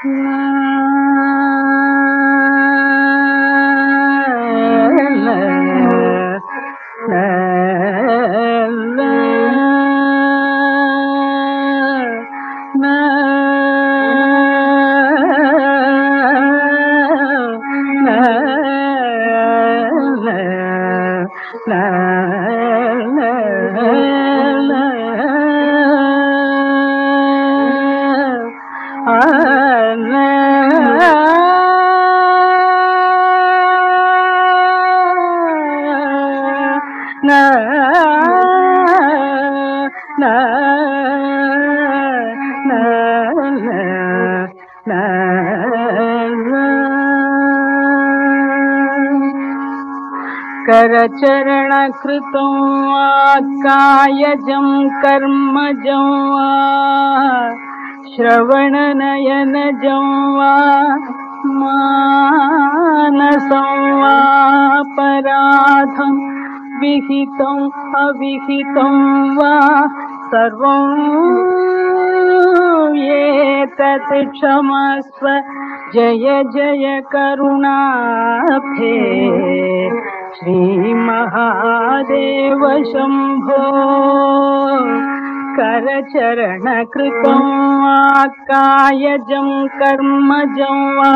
Ah करचरणकृतं वा कायजं कर्मजं वा श्रवणनयनजं वा मानसं वा पराधं विहितम् अविहितं वा सर्वं एतत् क्षमस्व। जय जय करुणाभे श्रीमहादेव शम्भो करचरणकृतं वा कायजं कर्मजं वा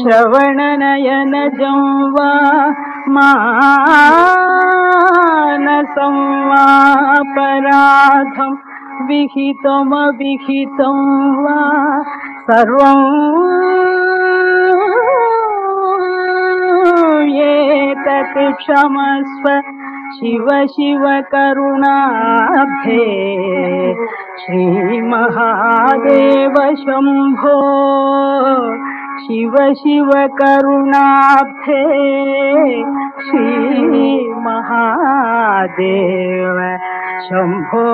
श्रवणनयनजं वा मानसं वा पराधं विहितमविहितं वा सर्वम् एतत् क्षमस्व शिव शिव करुणाभे श्रीमहादेव शम्भो शिव शिव करुणाभे श्रीमहादेव शम्भो